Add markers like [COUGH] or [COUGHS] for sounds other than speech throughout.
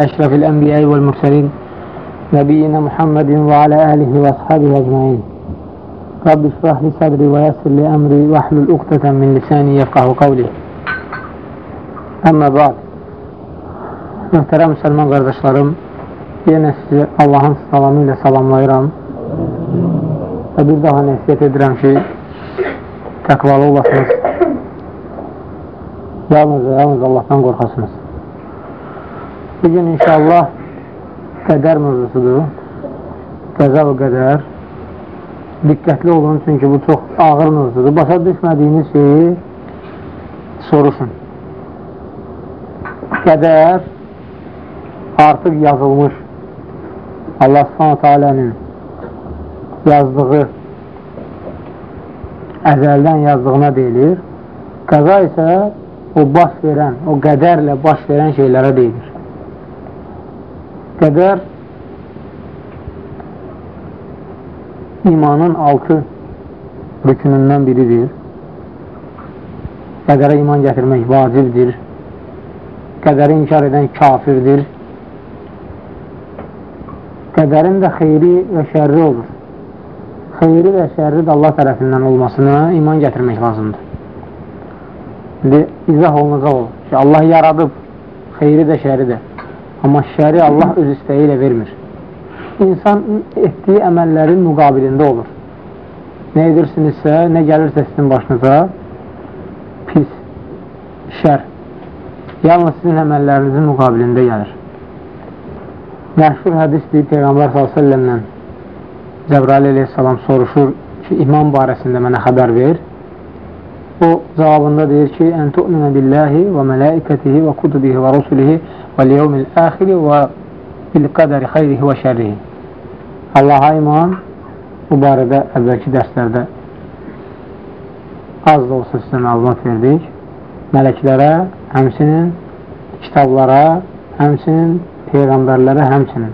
أشرف الأنبياء والمرسلين نبينا محمد وعلى آله وأصحابه أجمعين رب اشرح لي صدري ويسر لي أمري واحلل عقدة من لساني يفقه قولي Əmmə ba'd Möhtərəm müsəlman qardaşlarım yenə sizi Allahın salamı ilə salamlayıram və bir daha nəsiyyət edirəm ki təqvalı olasınız yalnız və yalnız Allahdan qorxasınız bugün inşallah qədər mövzusudur. Qəza və qədər. Diqqətli olun çünki bu çox ağır mövzudur. Başa düşmədiyiniz şeyi soruşun. Qədər artıq yazılmış. Allah subhanətə alənin yazdığı əzəldən yazdığına deyilir. Qəza isə o baş verən, o qədərlə baş verən şeylərə deyilir. Qədər imanın altı rükünündən biridir. Qədərə iman gətirmək vacibdir qədəri inkar edən kafirdir. Qədərin də xeyri və şərri olur. Xeyri və şərri də Allah tərəfindən olmasına iman gətirmək lazımdır. İndi izah olunacaq olur ki, Allah yaradıb xeyri də şəri də. Amma şəri Allah öz istəyi ilə vermir. İnsan etdiyi əməllərin müqabilində olur. Nə edirsinizsə, nə gəlirsə sizin başınıza pis, şər yalnız sizin əməllərinizin müqabilində gəlir. Məşhur hədisdir, Peyğəmbər s.ə.v-lə Cəbrail ə.səlam soruşur ki, iman barəsində mənə xəbər ver. O cavabında deyir ki, ən tu'minə billahi və mələikətihi və kutubihi və rusulihi və liyevmil əxiri və bil qədəri xeyrihi və şərrihi. Allaha iman bu barədə əvvəlki dərslərdə az da olsa sizə məlumat verdik. Mələklərə, həmsinin kitablara, həmsinin peyğəmbərlərə, həmsinin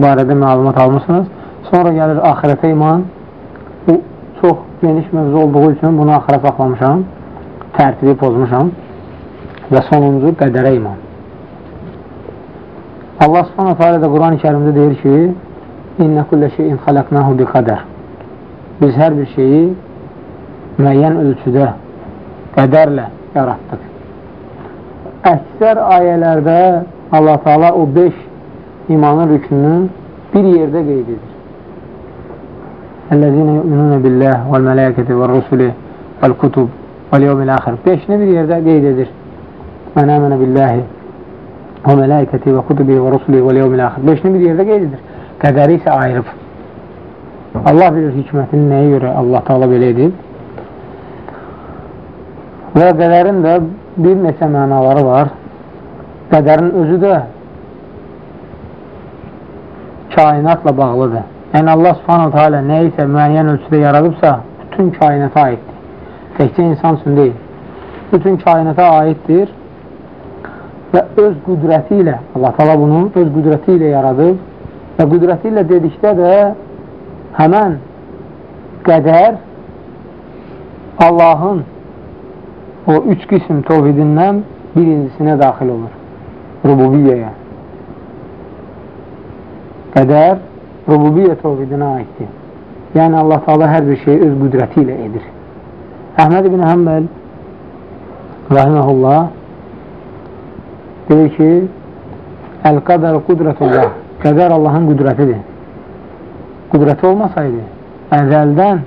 barədə məlumat almışsınız. Sonra gəlir ahirətə iman. Bu çox geniş mövzu olduğu üçün bunu axıra saxlamışam, tərtibi pozmuşam və sonuncu qədərə iman. Allah subhanahu teala da Quran-ı kərimdə deyir ki, İnnə kullə şeyin xaləqnahu bi qədər. Biz hər bir şeyi müəyyən ölçüdə, qədərlə yaratdıq əksər ayələrdə Allah Taala o 5 imanın rükününü bir yerdə qeyd edir. Əllezine yu'minuna billah vel mələkəti və rusuli vel kutub vel yevmil axir. 5-ni bir yerdə qeyd edir. Mən əmənə billahi və mələkəti və kutubi və rusuli vel yevmil axir. 5-ni bir yerdə qeyd edir. Qədəri isə ayırıb. Allah bilir hikmətini nəyə görə Allah Taala belə edib. Və qədərin də bir neçə mənaları var. Qədərin özü də kainatla bağlıdır. Yəni Allah subhanahu teala nə isə müəyyən ölçüdə yaradıbsa, bütün kainata aiddir. Təkcə insan üçün deyil. Bütün kainata aiddir və öz qüdrəti ilə, Allah tala bunu öz qüdrəti ilə yaradıb və qüdrəti ilə dedikdə də həmən qədər Allahın o üç qism tovhidindən birincisine daxil olur. Rububiyyəyə. Qədər rububiyyə tovhidinə aiddir. Yəni Allah Taala hər bir şeyi öz qüdrəti ilə edir. Əhməd ibn Həmməl rahiməhullah deyir ki, Əl-qədər qudrətullah Qədər Allahın qüdrətidir. Qüdrəti olmasaydı, əzəldən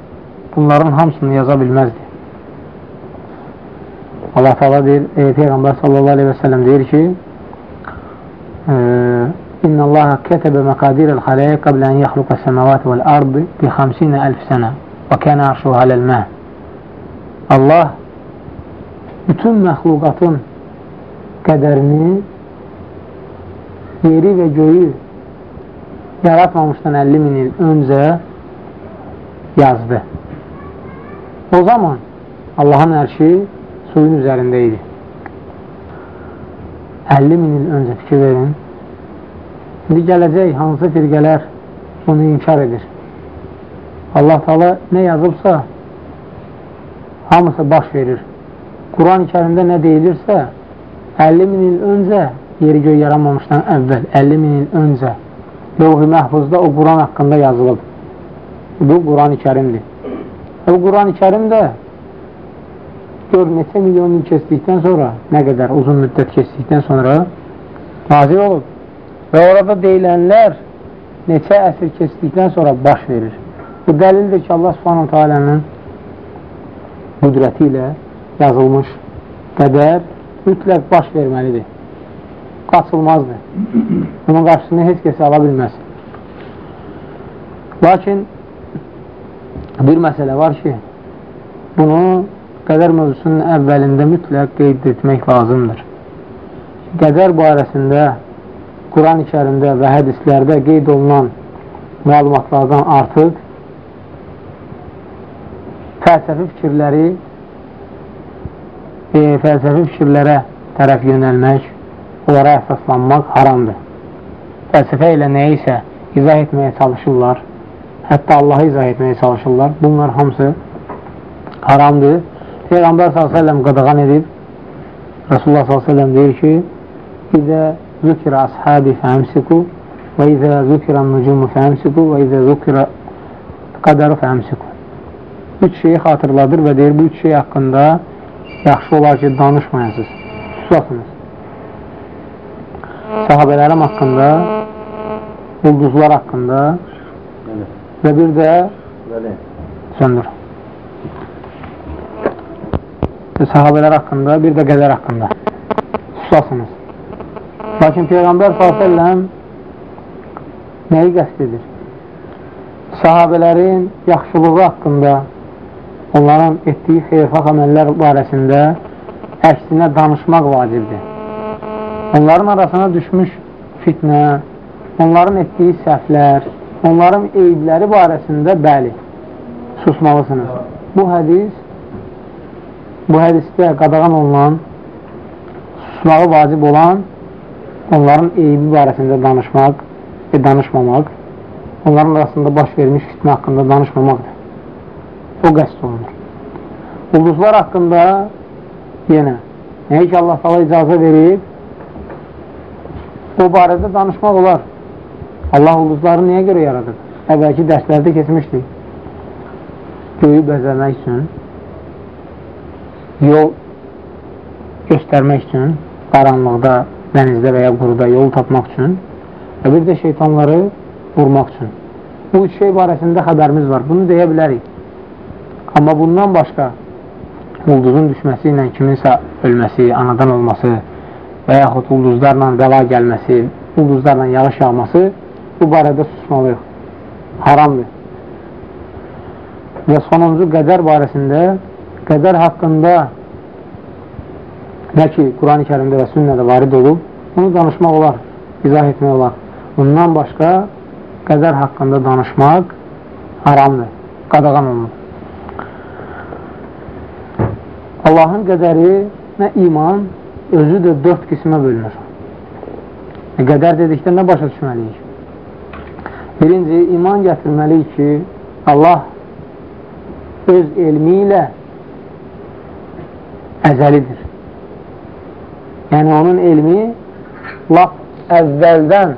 bunların hamısını yaza bilməzdi. Allah Teala deyir, e, Peyğəmbər sallallahu aleyhi və səlləm deyir ki, İnna Allah kətəbə məqadirəl xaləyə qablə ən yaxluqa səməvat vəl ardı bi 50 əlf sənə və kənə arşuhu aləl-mə Allah bütün məxluqatın qədərini yeri və göyü yaratmamışdan 50 min il öncə yazdı. O zaman Allahın ərşi suyun üzərində idi. 50 min il öncə fikir verin. İndi gələcək hansı firqələr bunu inkar edir. Allah Taala nə yazıbsa hamısı baş verir. Quran-ı kərimdə nə deyilirsə 50 min il öncə yeri göy yaranmamışdan əvvəl 50 min il öncə lövh-i məhfuzda o Quran haqqında yazılıb. Bu Quran-ı kərimdir. Bu Quran-ı kərim də gör neçə milyon il keçdikdən sonra, nə qədər uzun müddət keçdikdən sonra nazil olub. Və orada deyilənlər neçə əsr keçdikdən sonra baş verir. Bu dəlildir ki, Allah subhanahu teala'nın qüdrəti ilə yazılmış qədər mütləq baş verməlidir. Qaçılmazdır. Bunun qarşısını heç kəsə ala bilməz. Lakin bir məsələ var ki, bunu qədər mövzusunun əvvəlində mütləq qeyd etmək lazımdır. Qədər barəsində Quran-ı kərimdə və hədislərdə qeyd olunan məlumatlardan artıq fəlsəfi fikirləri e, fəlsəfi fikirlərə tərəf yönəlmək, onlara əsaslanmaq haramdır. Fəlsəfə ilə nəyə isə izah etməyə çalışırlar, hətta Allahı izah etməyə çalışırlar. Bunlar hamısı haramdır. Peyğəmbər s.ə.v qadağan edib, Rasulullah s.ə.v deyir ki, İzə zükirə ashabi fəmsiku və izə zükirə nucumu fəmsiku və izə zükirə qədəru fəmsiku. Üç şeyi xatırladır və deyir, bu üç şey haqqında yaxşı olar ki, danışmayasınız, susasınız. Sahabələrim haqqında, ulduzlar haqqında və bir də söndür. Sahabələr haqqında, bir də qədər haqqında susasınız. Lakin Peyğəmbər s.ə.v nəyi qəst edir? Sahabələrin yaxşılığı haqqında onların etdiyi xeyirxah əməllər barəsində əksinə danışmaq vacibdir. Onların arasına düşmüş fitnə, onların etdiyi səhvlər, onların eybləri barəsində bəli, susmalısınız. Bu hədis, bu hədisdə qadağan olunan, susmağı vacib olan onların eybi barəsində danışmaq və danışmamaq, onların arasında baş vermiş fitnə haqqında danışmamaqdır o qəst olunur. Ulduzlar haqqında yenə nəyə ki Allah sala icazə verib o barədə danışmaq olar. Allah ulduzları niyə görə yaradır? Əvvəlki dərslərdə keçmişdik. Göyü bəzəmək üçün yol göstərmək üçün qaranlıqda, dənizdə və ya quruda yol tapmaq üçün və bir də şeytanları vurmaq üçün. Bu üç şey barəsində xəbərimiz var. Bunu deyə bilərik. Amma bundan başqa ulduzun düşməsi ilə kiminsə ölməsi, anadan olması və yaxud ulduzlarla bəla gəlməsi, ulduzlarla yağış yağması bu barədə susmalıyıq. Haramdır. Və sonuncu qədər barəsində qədər haqqında nə ki, Quran-ı kərimdə və sünnədə varid olub, bunu danışmaq olar, izah etmək olar. Bundan başqa qədər haqqında danışmaq haramdır, qadağan olunur. Allahın qədəri və iman özü də dörd qismə bölünür. E, qədər dedikdə nə başa düşməliyik? Birinci, iman gətirməliyik ki, Allah öz elmi ilə əzəlidir. Yəni, onun elmi lap əvvəldən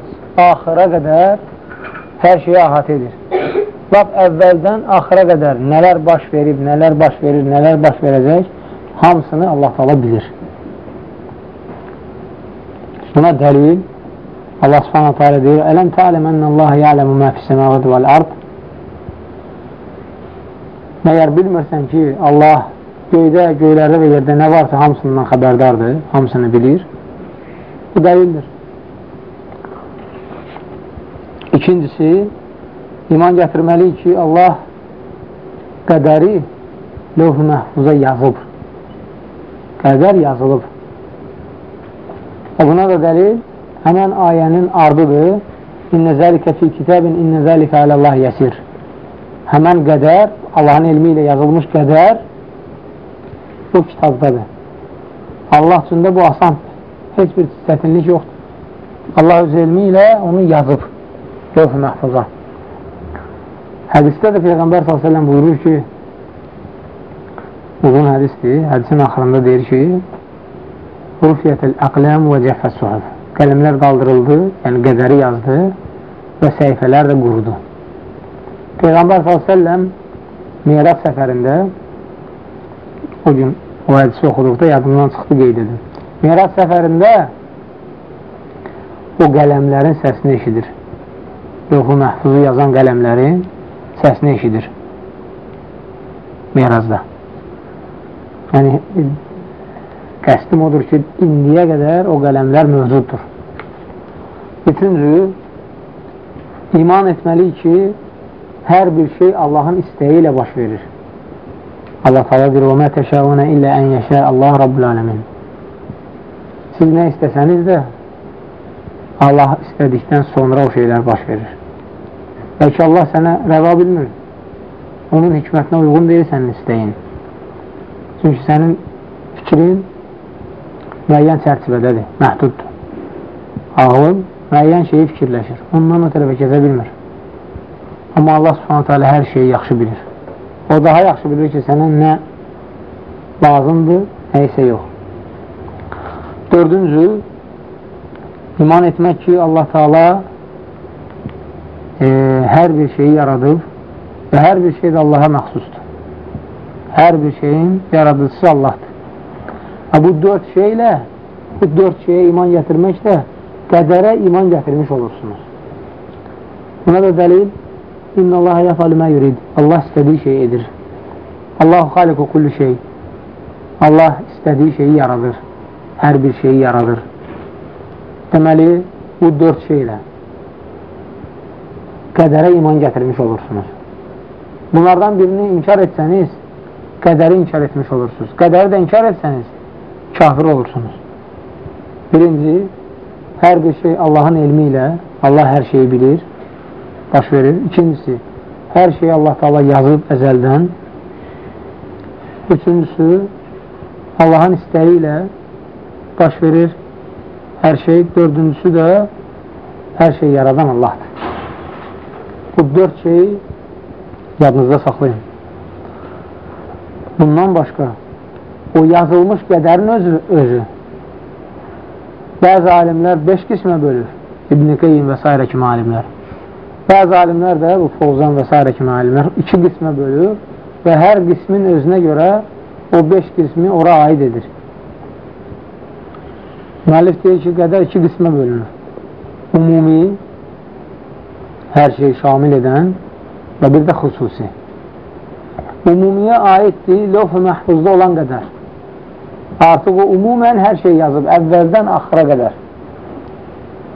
axıra qədər hər şeyi əhat edir. Lap əvvəldən axıra qədər nələr baş verib, nələr baş verir, nələr baş verəcək hamısını Allah Taala bilir. Buna dəlil Allah Subhanahu taala deyir: "Ələm ta'lem ennallaha ya'lemu ma fis-semawati vel-ard?" Məyər bilmirsən ki, Allah göydə, göylərdə və yerdə nə varsa hamısından xəbərdardır, hamısını bilir. Bu dəlildir. İkincisi, iman gətirməliyik ki, Allah qədəri lövh-ü məhfuza yazıb qədər yazılıb. Və buna da dəlil həmən ayənin ardıdır. İnnə zəlikə fi kitabin, innə zəlikə aləllah yəsir. Həmən qədər, Allahın elmi ilə yazılmış qədər bu kitabdadır. Allah üçün də bu asandır. Heç bir çətinlik yoxdur. Allah öz elmi ilə onu yazıb. Lövh-ü məhfuza. Hədisdə də Peyğəmbər s.ə.v buyurur ki, uzun hədisdir. Hədisin axırında deyir ki, Rufiyyətəl əqləm və cəhfəs suhəf. qələmlər qaldırıldı, yəni qədəri yazdı və səhifələr də qurudu. Peyğəmbər s.ə.v Meyraç səfərində o gün o hədisi oxuduqda yadımdan çıxdı qeyd edim. Meyraç səfərində o qələmlərin səsini eşidir. Yoxu məhfuzu yazan qələmlərin səsini eşidir. Meyracda. Yəni, qəsdim odur ki, indiyə qədər o qələmlər mövcuddur. Üçüncü, iman etməliyik ki, hər bir şey Allahın istəyi ilə baş verir. Allah tala deyir, وَمَا تَشَاءُونَ إِلَّا أَنْ يَشَاءَ اللّٰهُ رَبُّ الْعَلَمِينَ Siz nə istəsəniz də Allah istədikdən sonra o şeylər baş verir. Bəlkə Allah sənə rəva bilmir. Onun hikmətinə uyğun deyil sənin istəyin. Çünki sənin fikrin müəyyən çərçivədədir, məhduddur. Ağlın müəyyən şeyi fikirləşir. Ondan o tərəfə keçə bilmir. Amma Allah subhanətə alə hər şeyi yaxşı bilir. O daha yaxşı bilir ki, sənə nə lazımdır, nə isə yox. Dördüncü, iman etmək ki, Allah Taala e, hər bir şeyi yaradıb və hər bir şey də Allaha məxsusdur. Hər bir şeyin yaradıcısı Allahdır. Və bu dörd şeylə, bu dörd şeyə iman gətirməklə qədərə iman gətirmiş olursunuz. Buna da dəlil İnna Allah yəfəli mə yurid. Allah istədiyi şey edir. Allahu xaliqu kulli şey. Allah istədiyi şeyi yaradır. Hər bir şeyi yaradır. Deməli, bu dörd şeylə qədərə iman gətirmiş olursunuz. Bunlardan birini inkar etsəniz, qədəri inkar etmiş olursunuz. Qədəri də inkar etsəniz, kafir olursunuz. Birinci, hər bir şey Allahın elmi ilə, Allah hər şeyi bilir, baş verir. İkincisi, hər şeyi Allah Taala yazıb əzəldən. Üçüncüsü, Allahın istəyi ilə baş verir hər şey. Dördüncüsü də hər şeyi yaradan Allahdır. Bu dörd şeyi yadınızda saxlayın. Bundan başqa o yazılmış qədərin özü, özü bəzi alimlər beş qismə bölür. İbn-i Qeyyim və s. kimi alimlər. Bəzi alimlər də bu Fovzan və s. kimi alimlər [LAUGHS] iki qismə bölür və hər qismin özünə görə o beş qismi ora aid edir. Müəllif deyir ki, qədər iki qismə bölünür. Umumi hər şey şamil edən və bir də xüsusi. Umumiyə aiddir, lövh-ü məhfuzda olan qədər. Artıq o umumən hər şey yazıb, əvvəldən axıra qədər.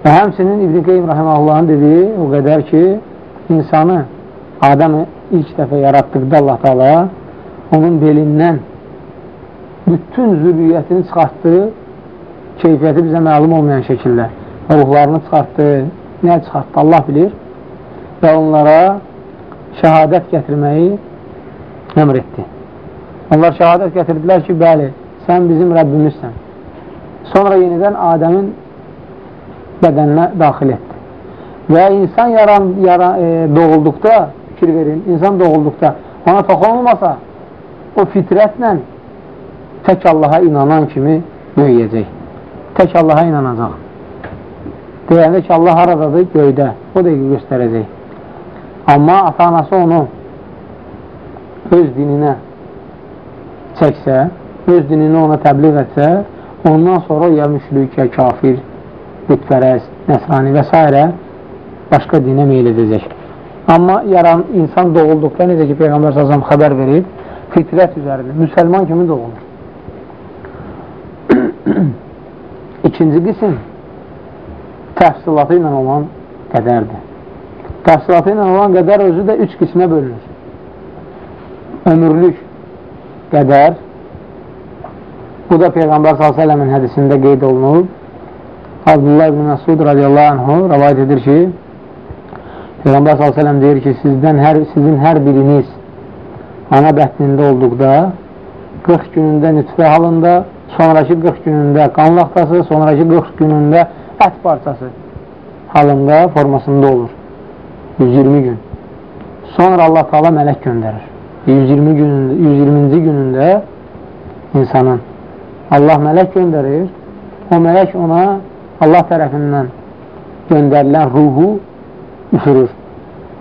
Və həmsinin İbn-i Qeym Rahiməllahın dediyi o qədər ki, insanı, Adəmi ilk dəfə yaratdıqda Allah Taala onun belindən bütün zürriyyətini çıxartdı, keyfiyyəti bizə məlum olmayan şəkildə. Ruhlarını çıxartdı, nə çıxartdı Allah bilir və onlara şəhadət gətirməyi əmr etdi. Onlar şəhadət gətirdilər ki, bəli, sən bizim Rəbbimizsən. Sonra yenidən Adəmin bədəninə daxil etdi. Və insan yaran, yaran, e, doğulduqda, fikir verin, insan doğulduqda ona toxunulmasa, o fitrətlə tək Allaha inanan kimi böyüyəcək. Tək Allaha inanacaq. Deyəndə ki, Allah haradadır? Göydə. O dəqiqə göstərəcək. Amma ata-anası onu öz dininə çəksə, öz dinini ona təbliğ etsə, ondan sonra ya müşrikə, kafir, bütpərəz, nəsrani və s. başqa dinə meyl edəcək. Amma yaran insan doğulduqda, necə ki, Peyğəmbər səsəm xəbər verib, fitrət üzərində, müsəlman kimi doğulur. [CLEARS THROAT] İkinci qism təfsilatı ilə olan qədərdir. Təfsilatı ilə olan qədər özü də üç qismə bölünür. Ömürlük qədər, bu da Peyğəmbər s.ə.v-in hədisində qeyd olunub. Abdullah ibn Məsud radiyallahu anhu rəvayət edir ki, Peyğəmbər s.ə.v deyir ki, sizdən hər, sizin hər biriniz ana bətnində olduqda 40 günündə nütfə halında, sonraki 40 günündə qan laxtası, sonraki 40 günündə ət parçası halında formasında olur. 120 gün. Sonra Allah Taala mələk göndərir. 120 günündə, 120-ci günündə insanın Allah mələk göndərir. O mələk ona Allah tərəfindən göndərilən ruhu üfürür.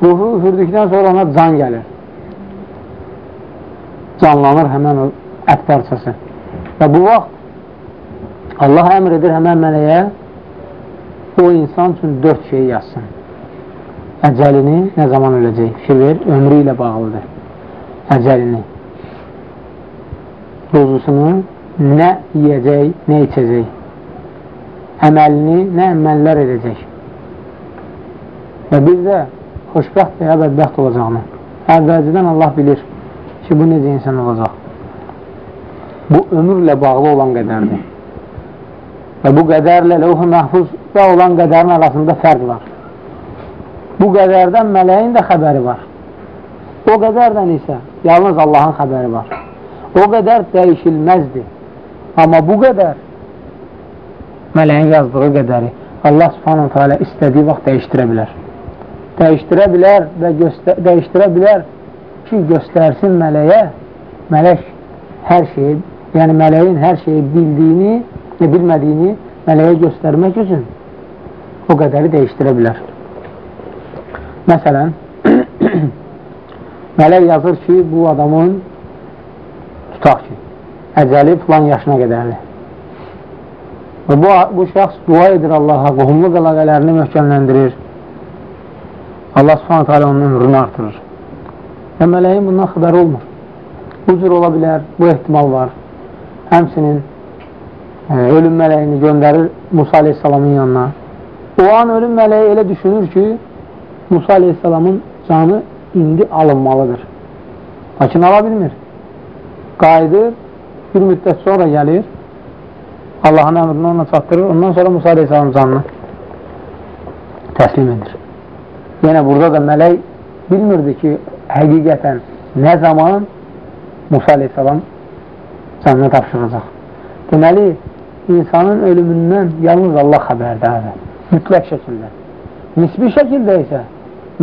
Ruhu üfürdükdən sonra ona can gəlir. Canlanır həmən o ət parçası. Və bu vaxt Allah əmr edir həmən mələyə o insan üçün dörd şey yazsın. Əcəlini nə zaman öləcək? Fikir ver, ömrü ilə bağlıdır. Əcəlini. Ruzusunu nə yiyəcək, nə içəcək. Əməlini, nə əməllər edəcək. Və bir də xoşbəxt və ya bədbəxt olacağını. Əvvəlcədən Allah bilir ki, bu necə insan olacaq. Bu, ömürlə bağlı olan qədərdir. Və bu qədərlə levh-i məhfuzda olan qədərin arasında fərq var. Bu qədərdən mələyin də xəbəri var. O qədərdən isə yalnız Allahın xəbəri var. O qədər dəyişilməzdir. Amma bu qədər mələyin yazdığı qədəri Allah subhanətə alə istədiyi vaxt dəyişdirə bilər dəyişdirə bilər və dəyişdirə bilər ki, göstərsin mələyə, mələk hər şeyi, yəni mələyin hər şeyi bildiyini və bilmədiyini mələyə göstərmək üçün o qədəri dəyişdirə bilər. Məsələn, mələk yazır ki, bu adamın tutaq ki, əcəli filan yaşına qədərli. Və bu, bu şəxs dua edir Allaha, qohumluq əlaqələrini möhkəmləndirir Allah subhanətə alə onun ömrünü artırır. Və mələyin bundan xəbər olmur. Bu cür ola bilər, bu ehtimal var. Həmsinin e, ölüm mələyini göndərir Musa aleyhissalamın yanına. O an ölüm mələyi elə düşünür ki, Musa aleyhissalamın canı indi alınmalıdır. Lakin ala bilmir. Qayıdır, bir müddət sonra gəlir, Allahın əmrini ona çatdırır, ondan sonra Musa aleyhissalamın canını təslim edir. Yenə burada da mələk bilmirdi ki, həqiqətən nə zaman Musa aleyhissalam canını tapşıracaq. Deməli, insanın ölümündən yalnız Allah xəbərdədir. Mütləq şəkildə. Nisbi şəkildə isə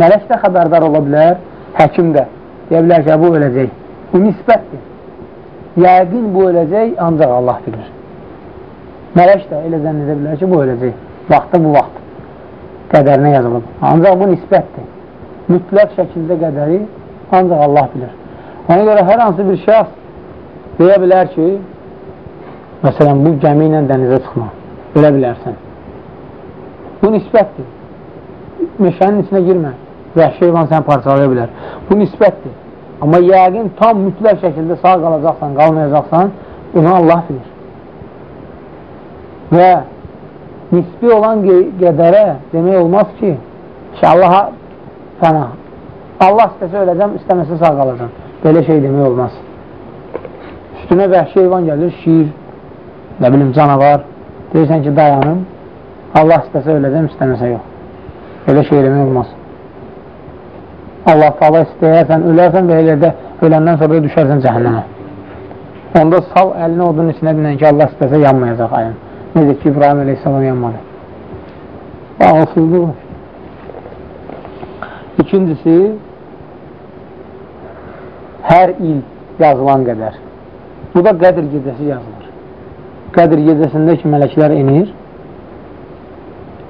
mələk də xəbərdar ola bilər, həkim də. Deyə bilər ki, bu öləcək. Bu nisbətdir. Yəqin bu öləcək, ancaq Allah bilir. Mələk də elə zənn edə bilər ki, bu öləcək. Vaxtı bu vaxt qədərinə yazılıb. Ancaq bu nisbətdir. Mütləq şəkildə qədəri ancaq Allah bilir. Ona görə hər hansı bir şəxs deyə bilər ki, məsələn, bu gəmi ilə dənizə çıxma, bilə bilərsən. Bu nisbətdir. Meşənin içinə girmə, vəhşi heyvan səni parçalaya bilər. Bu nisbətdir. Amma yəqin tam mütləq şəkildə sağ qalacaqsan, qalmayacaqsan, bunu Allah bilir. Və nisbi olan qədərə demək olmaz ki, ki Allaha fəna. Allah istəsə öləcəm, istəməsə sağ qalacam. Belə şey demək olmaz. Üstünə vəhşi heyvan gəlir, şiir, nə bilim, canavar. Deyirsən ki, dayanım. Allah istəsə öləcəm, istəməsə yox. Belə şey demək olmaz. Allah taala istəyərsən, ölərsən və elə də öləndən sonra düşərsən cəhənnəmə. Onda sal əlini odun içinə dinən ki, Allah istəsə yanmayacaq ayın. Necə ki, İbrahim əleyhissalam yanmadı. Bağlısızlıq var. İkincisi, hər il yazılan qədər. Bu da Qədir gecəsi yazılır. Qədir gecəsində ki, mələklər inir,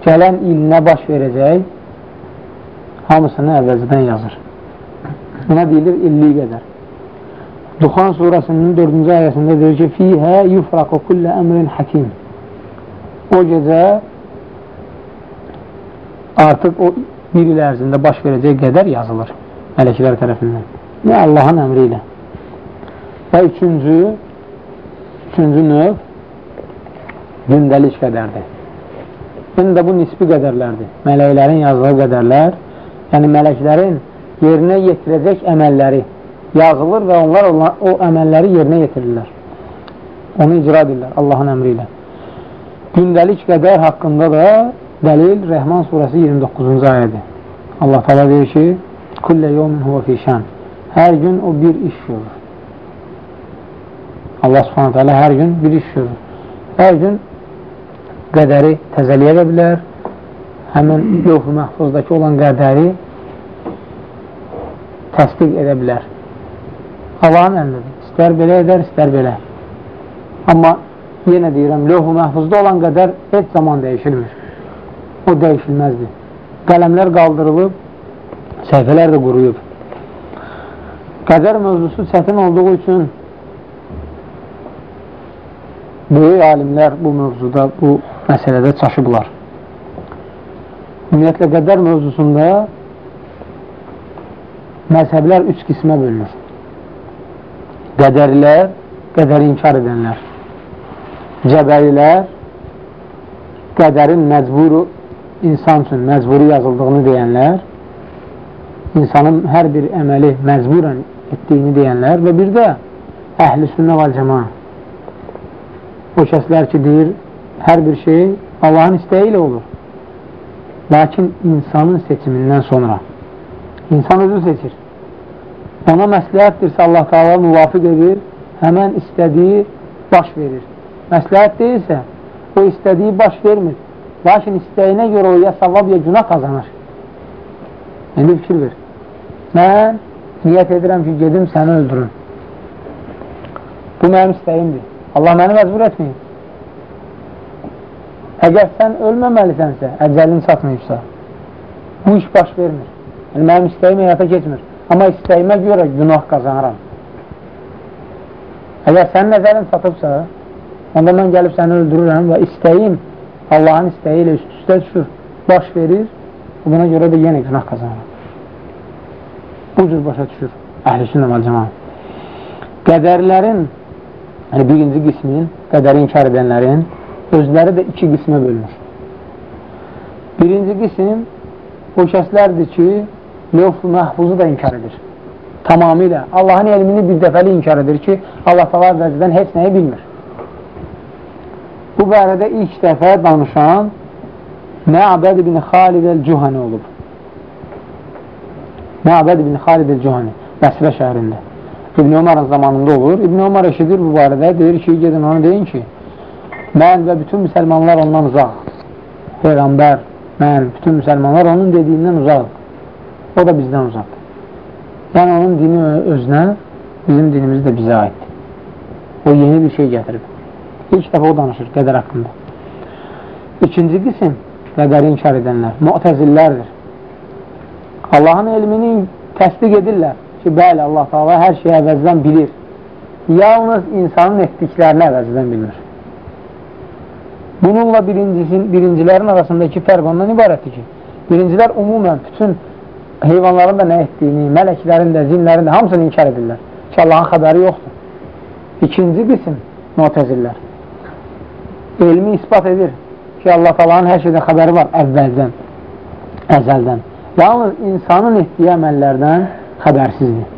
gələn il nə baş verəcək, hamısını əvvəlcədən yazır. Buna deyilir illik qədər. Duxan surəsinin 4-cü ayəsində deyir ki, Fihə yufraqı kullə əmrin hakim o gecə artıq o bir il ərzində baş verəcək qədər yazılır mələklər tərəfindən. Və Allahın əmri ilə. Və üçüncü, üçüncü növ gündəlik qədərdir. İndi də bu nisbi qədərlərdir. Mələklərin yazdığı qədərlər, yəni mələklərin yerinə yetirəcək əməlləri yazılır və onlar o əməlləri yerinə yetirirlər. Onu icra edirlər Allahın əmri ilə. Gündəlik qədər haqqında da dəlil Rəhman surəsi 29-cu ayədir. Allah təala deyir ki: "Kullu yawmin huwa fi şan." Hər gün o bir iş görür. Allah Subhanahu taala hər gün bir iş görür. Hər gün qədəri təzəliyə bilər. Həmin lövh-i məhfuzdakı olan qədəri təsdiq edə bilər. Allahın əmridir. İstər belə edər, istər belə. Amma yenə deyirəm, lövh-u məhfuzda olan qədər heç zaman dəyişilmir. O dəyişilməzdir. Qələmlər qaldırılıb, səhifələr də quruyub. Qədər mövzusu çətin olduğu üçün böyük alimlər bu mövzuda, bu məsələdə çaşıblar. Ümumiyyətlə, qədər mövzusunda məzhəblər üç qismə bölünür. Qədərlər, qədəri inkar edənlər. Cəbərilər, qədərin məcburu, insan üçün məcburi yazıldığını deyənlər, insanın hər bir əməli məcburən etdiyini deyənlər və bir də əhl-i sünnə və cəma. O kəslər ki, deyir, hər bir şey Allahın istəyi ilə olur. Lakin insanın seçimindən sonra insan özü seçir. Ona məsləhətdirsə Allah Taala müvafiq edir, həmən istədiyi baş verir. Məsləhət deyilsə, o istədiyi baş vermir. Lakin istəyinə görə o ya savab ya günah qazanır. İndi fikir ver. Mən niyyət edirəm ki, gedim səni öldürün. Bu mənim istəyimdir. Allah məni məcbur etməyib. Əgər sən ölməməlisənsə, əcəlin çatmayıbsa, bu iş baş vermir. Yəni, mənim istəyim həyata keçmir. Amma istəyimə görə günah qazanıram. Əgər sənin nəzərin çatıbsa, onda mən gəlib səni öldürürəm və istəyim Allahın istəyi ilə üst-üstə düşür, baş verir, buna görə də yenə günah qazanıram bu cür başa düşür əhl-i və cəman. Qədərlərin, yəni birinci qismin, qədəri inkar edənlərin özləri də iki qismə bölünür. Birinci qism o kəslərdir ki, lövf-ü məhfuzu da inkar edir. Tamamilə Allahın elmini bir dəfəli inkar edir ki, Allah talar vəzədən heç nəyi bilmir. Bu barədə ilk dəfə danışan Mə'bəd ibn Xalid el-Cuhani olub. Məbəd ibn Xalid el-Cuhani Bəsrə şəhərində. İbn Ömarın zamanında olur. İbn Ömar eşidir bu barədə, deyir ki, gedin onu deyin ki, mən və bütün müsəlmanlar ondan uzaq. Peyğəmbər, mən, bütün müsəlmanlar onun dediyindən uzaq. O da bizdən uzaq. Yəni, onun dini özünə, bizim dinimiz də bizə aiddir. O yeni bir şey gətirib. İlk dəfə o danışır qədər haqqında. İkinci qism qədəri inkar edənlər, müətəzillərdir. Allahın elmini təsdiq edirlər ki, bəli, Allah Taala hər şeyi əvəzdən bilir. Yalnız insanın etdiklərini əvəzdən bilmir. Bununla birincisin, birincilərin arasındakı fərq ondan ibarətdir ki, birincilər umumən bütün heyvanların da nə etdiyini, mələklərin də, zinlərin də hamısını inkar edirlər ki, Allahın xəbəri yoxdur. İkinci qism mütəzillər. Elmi ispat edir ki, Allah Talanın hər şeydən xəbəri var əvvəldən, əzəldən. Yalnız insanın etdiyi əməllərdən xəbərsizdir.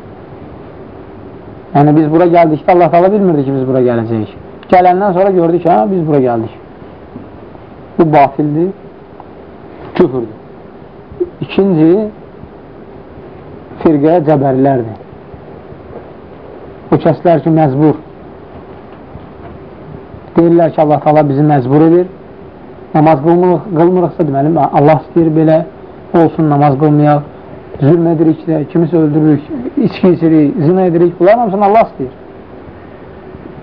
Yəni, biz bura gəldikdə Allah tala bilmirdi ki, biz bura gələcəyik. Gələndən sonra gördük ki, hə, biz bura gəldik. Bu batildir, küfürdür. İkinci, firqəyə cəbərlərdir. O kəslər ki, məzbur. Deyirlər ki, Allah tala bizi məzbur edir. Namaz qılmırıq, qılmırıqsa deməli, Allah istəyir belə olsun namaz qılmayaq, zülm edirik də, kimisə öldürürük, içki içirik, zina edirik, bunların hamısını Allah istəyir.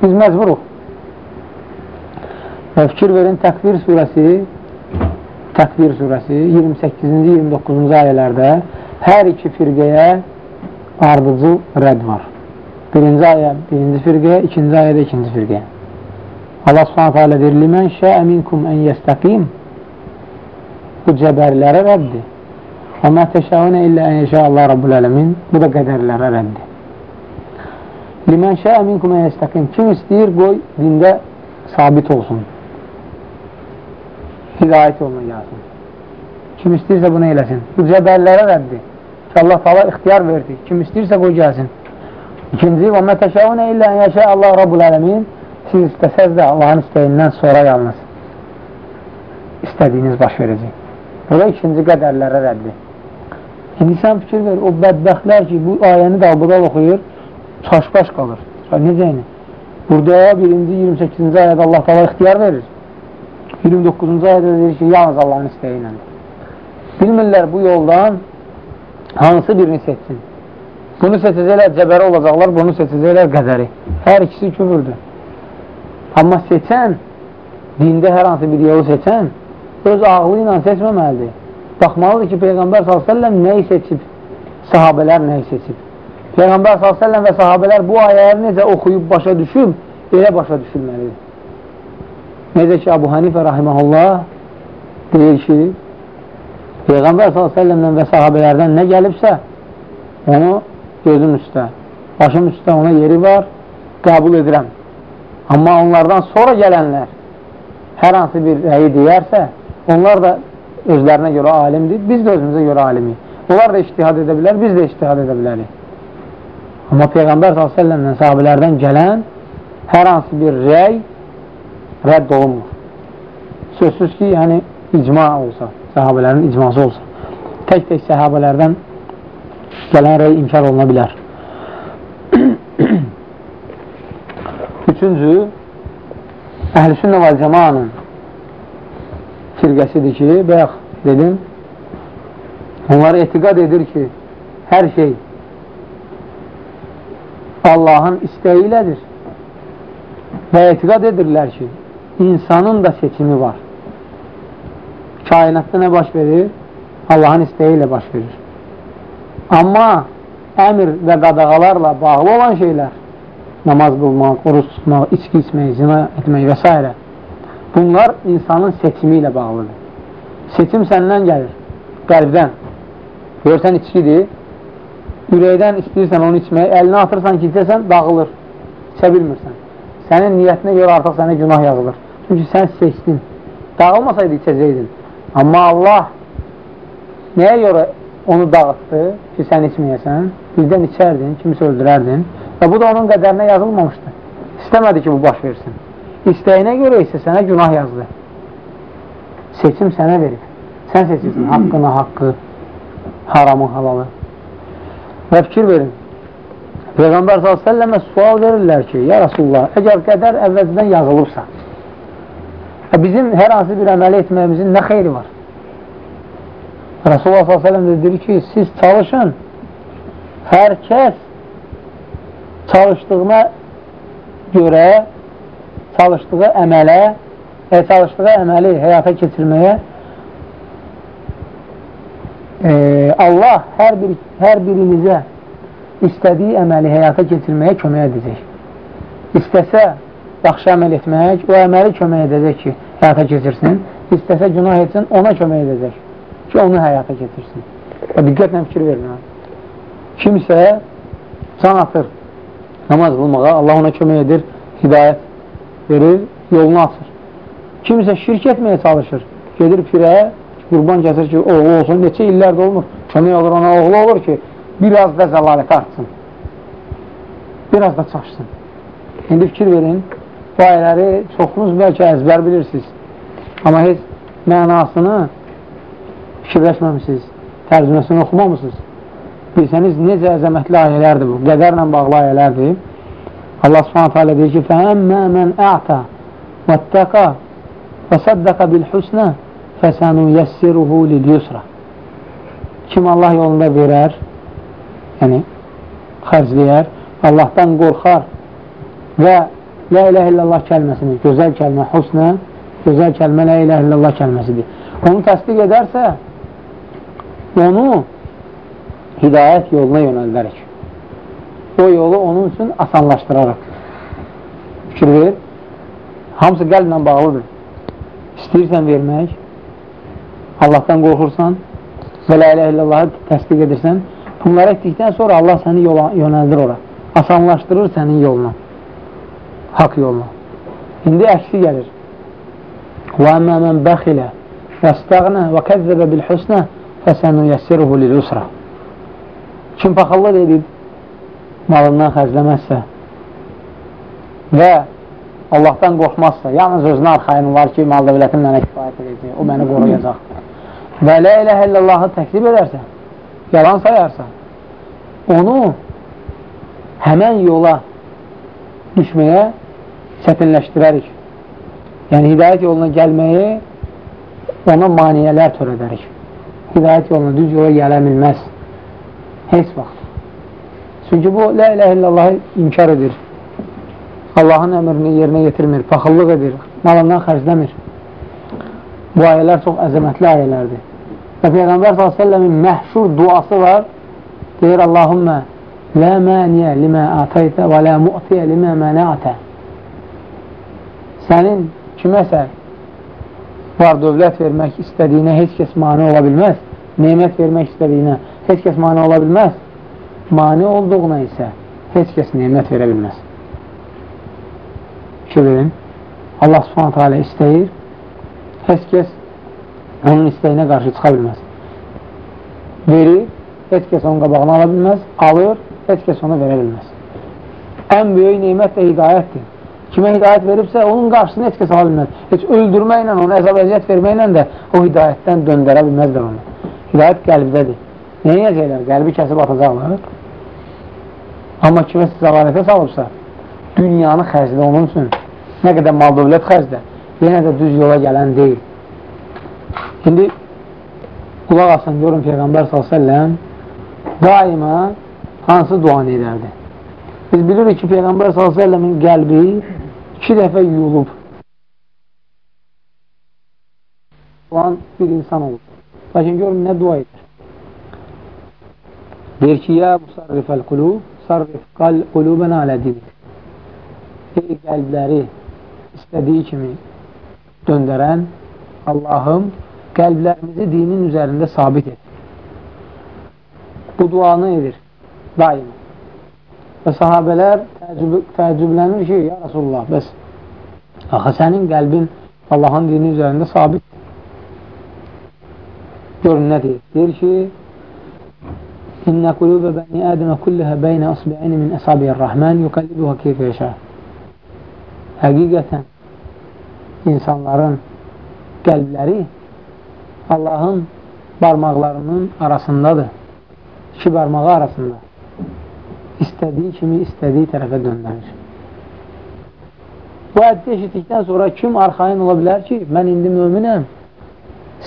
Biz məcburuq. Fikir verin, Təkvir surəsi, Təkvir surəsi 28-ci, 29-cu ayələrdə hər iki firqəyə ardıcı rədd var. Birinci ayə, birinci firqəyə, ikinci ayədə ikinci firqəyə. Allah subhanətə alə deyir, Limən şəə minkum ən yəstəqim Bu cəbərlərə rəddir. Və mə təşəunə illə ən yeşə Allah Rabbul Ələmin Bu da qədərlərə rəddir. Limən şəə minkum ən yəstəqim Kim istəyir, qoy dində sabit olsun. Hidayət yoluna gəlsin. Kim istəyirsə bunu eləsin. Bu cəbərlərə rəddir. Ki, Allah tala ixtiyar verdi. Kim istəyirsə qoy gəlsin. İkinci, və mə təşəunə illə ən yeşə Allah Rabbul Ələmin Siz istəsəz də Allahın istəyindən sonra yalnız istədiyiniz baş verəcək. Bu da ikinci qədərlərə rəddir. İndi sən fikir ver, o bədbəxtlər ki, bu ayəni də albudal oxuyur, çaşbaş qalır. Necə yəni? Burada birinci 28-ci ayədə Allah tala ixtiyar verir. 29-cu ayədə deyir ki, yalnız Allahın istəyi iləndir. Bilmirlər bu yoldan hansı birini seçsin. Bunu seçəcəklər cəbəri olacaqlar, bunu seçəcəklər qədəri. Hər ikisi küfürdür. Amma seçən, dində hər hansı bir yolu seçən, öz ağlı ilə seçməməlidir. Baxmalıdır ki, Peyğəmbər s.ə.v nəyi seçib, sahabələr nəyi seçib. Peyğəmbər s.ə.v və sahabələr bu ayələri necə oxuyub başa düşüb, elə başa düşülməlidir. Necə ki, Abu Hanifə rahiməhullah deyir ki, Peyğəmbər s.ə.v və sahabələrdən nə gəlibsə, onu gözüm üstə, başım üstə ona yeri var, qəbul edirəm. Amma onlardan sonra gələnlər hər hansı bir rəyi deyərsə, onlar da özlərinə görə alimdir, biz də özümüzə görə alimik. Onlar da iştihad edə bilər, biz də iştihad edə bilərik. Amma Peyğəmbər s.ə.v sahabələrdən gələn hər hansı bir rəy rədd olunmur. Sözsüz ki, yəni icma olsa, sahabələrin icması olsa, tək-tək sahabələrdən gələn rəy inkar oluna bilər. [CLEARS THROAT] Üçüncü, əhl-i və cəmanın firqəsidir ki, bayaq dedim, onları etiqad edir ki, hər şey Allahın istəyi ilədir və etiqad edirlər ki, insanın da seçimi var. Kainatda nə baş verir? Allahın istəyi ilə baş verir. Amma əmr və qadağalarla bağlı olan şeylər, namaz qılmaq, oruç tutmaq, içki içmək, zina etmək və s. Bunlar insanın seçimi ilə bağlıdır. Seçim səndən gəlir, qəlbdən. Görsən içkidir, ürəkdən istəyirsən onu içmək, əlinə atırsan ki, içəsən, dağılır, içə bilmirsən. Sənin niyyətinə görə artıq sənə günah yazılır. Çünki sən seçdin. Dağılmasaydı içəcəydin. Amma Allah nəyə görə onu dağıtdı ki, sən içməyəsən? Birdən içərdin, kimisə öldürərdin və bu da onun qədərinə yazılmamışdı. İstəmədi ki, bu baş versin. İstəyinə görə isə sənə günah yazdı. Seçim sənə verib. Sən seçirsən haqqını, haqqı, haramı, halalı. Və fikir verin. Peyğəmbər s.ə.və sual verirlər ki, ya Rasulullah, əgər qədər əvvəldən yazılıbsa, bizim hər hansı bir əməli etməyimizin nə xeyri var? Rasulullah s.ə.v deyir ki, siz çalışın, hər kəs çalışdığına görə çalışdığı əmələ və çalışdığı əməli həyata keçirməyə e, Allah hər, bir, hər birimizə istədiyi əməli həyata keçirməyə kömək edəcək. İstəsə yaxşı əməl etmək, o əməli kömək edəcək ki, həyata keçirsin. İstəsə günah etsin, ona kömək edəcək ki, onu həyata keçirsin. Və diqqətlə fikir verin. Kimsə can atır namaz qılmağa, Allah ona kömək edir, hidayət verir, yolunu açır. Kimsə şirk etməyə çalışır, gedir pirə, qurban kəsir ki, oğlu olsun, neçə illərdə olmur, kömək olur ona oğlu olur ki, biraz da zəlalətə artsın, biraz da çaşsın. İndi fikir verin, bu ayələri çoxunuz bəlkə əzbər bilirsiniz. Amma heç mənasını fikirləşməmişsiniz, tərcüməsini oxumamışsınız. Bilsəniz, necə əzəmətli ayələrdir bu, qədərlə bağlı ayələrdir. Allah subhanətə alə deyir ki, فَأَمَّا مَنْ أَعْتَ وَاتَّقَى وَصَدَّقَ بِالْحُسْنَى فَسَنُيَسِّرُهُ لِلْيُسْرَى Kim Allah yolunda verər, yəni xərcləyər, Allahdan qorxar və La ilə illallah kəlməsini, gözəl kəlmə, husnə, gözəl kəlmə La ilə illallah kəlməsidir. Onu təsdiq edərsə, onu hidayət yoluna yönəldərək o yolu onun üçün asanlaşdıraraq. Fikir ver. Hamısı qəlblə bağlıdır. İstəyirsən vermək, Allahdan qorxursan və la ilə illallahı təsdiq edirsən, bunları etdikdən sonra Allah səni yola, yönəldir ora. Asanlaşdırır sənin yoluna, haqq yolla. İndi əksi gəlir. Və əmmə mən bəxilə fəstəğnə və kəzzəbə bilhüsnə fəsənu yəssiruhu lilusra. Kim paxallıq edib, malından xərcləməzsə və Allahdan qorxmazsa, yalnız özünə arxayın var ki, mal dövlətim mənə kifayət edəcək, o məni qoruyacaq. Və lə iləhə illallahı təklif edərsə, yalan sayarsa, onu həmən yola düşməyə çətinləşdirərik. Yəni, hidayət yoluna gəlməyi ona maniyələr törədərik. Hidayət yoluna düz yola gələ bilməz. Heç vaxt. Çünki bu, la ilə illallahı inkar edir. Allahın əmrini yerinə yetirmir, paxıllıq edir, malından xərcləmir. Bu ayələr çox əzəmətli ayələrdir. Və Peyğəmbər s.ə.v-in məhşur duası var. Deyir, Allahümmə, lə məniyə limə ataytə və lə mu'tiyə limə mənətə. Sənin kiməsə var dövlət vermək istədiyinə heç kəs mani ola bilməz. Neymət vermək istədiyinə heç kəs mani ola bilməz. Mani olduğuna isə heç kəs neymət verə bilməz fikir verin. Allah subhanətə alə istəyir, heç kəs onun istəyinə qarşı çıxa bilməz. Verir, heç kəs onun qabağını ala bilməz, alır, heç kəs onu verə bilməz. Ən böyük neymət də hidayətdir. Kimə hidayət veribsə, onun qarşısını heç kəs ala bilməz. Heç öldürməklə, onu əzab əziyyət verməklə də o hidayətdən döndərə bilməzlər onu. Hidayət qəlbdədir. Nə yiyəcəklər? Qəlbi kəsib atacaqlar. Amma kimə siz zəlalətə salıbsa, dünyanı xərclə onun üçün nə qədər mal dövlət xərclə, yenə də düz yola gələn deyil. İndi qulaq asın, görün Peyğəmbər s.ə.v daima hansı duanı edərdi? Biz bilirik ki, Peyğəmbər s.ə.v-in qəlbi iki dəfə yuyulub. Duan bir insan olur. Lakin görün, nə dua edir? Deyir ki, ya musarrifəl qulub, sarrif qulubənə alə dinik. Ey qəlbləri istədiyi kimi döndərən Allahım qəlblərimizi dinin üzərində sabit et. Bu duanı edir daima. Və sahabələr təəccüb, təəccüblənir ki, ya Rasulullah, bəs axı sənin qəlbin Allahın dini üzərində sabit. Görün nə deyir? Deyir ki, İnnə qulubə bəni ədəmə kulləhə beynə asbi'ini min əsabiyyər rəhmən yuqəllibuhə keyfə yaşa. Həqiqətən insanların qəlbləri Allahın barmaqlarının arasındadır. İki barmağı arasında. İstədiyi kimi istədiyi tərəfə döndənir. Bu əddi eşitdikdən sonra kim arxayın ola bilər ki, mən indi möminəm,